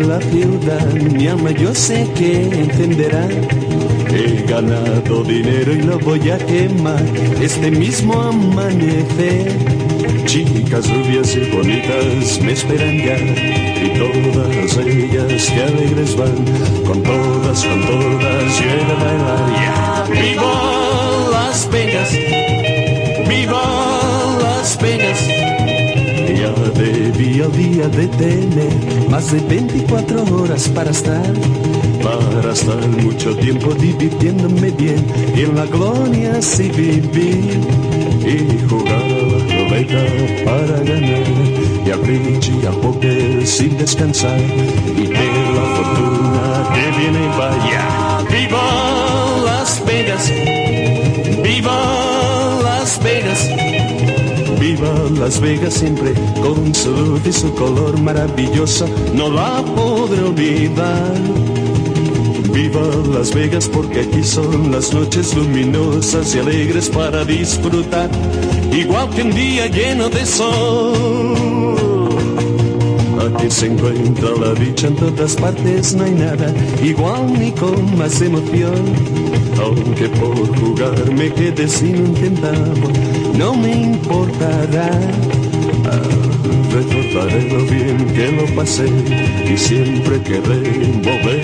la ciudad, mi alma yo sé que encenderá. He ganado dinero y lo voy a quemar este mismo amanecer. Chicas rubias y bonitas me esperan ya y todas ellas que alegres van, con todas, con todas llega a bailar ya. ¡Viva Las Vegas! ¡Viva Las! Debí al día de tener más de 24 horas para estar, para estar mucho tiempo divirtiéndome bien y en la gloria sí vivir y jugar a la ruleta para ganar y a bridge y a póker sin descansar y que la fortuna que viene vaya. ¡Viva Las Vegas! ¡Viva Las Vegas! Viva Las Vegas siempre con su luz y su color maravilloso, no la podré olvidar. Viva Las Vegas porque aquí son las noches luminosas y alegres para disfrutar, igual que un día lleno de sol. Aquí se encuentra la dicha en todas partes, no hay nada igual ni con más emoción. Aunque por jugar me quede sin un no me importará. Ah, Recordaré lo bien que lo pasé y siempre querré volver,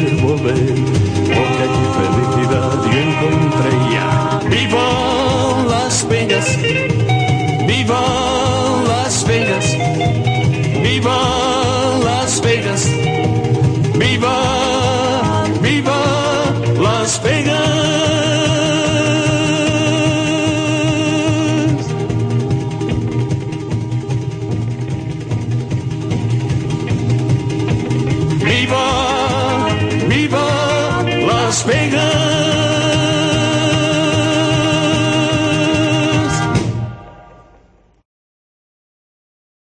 Las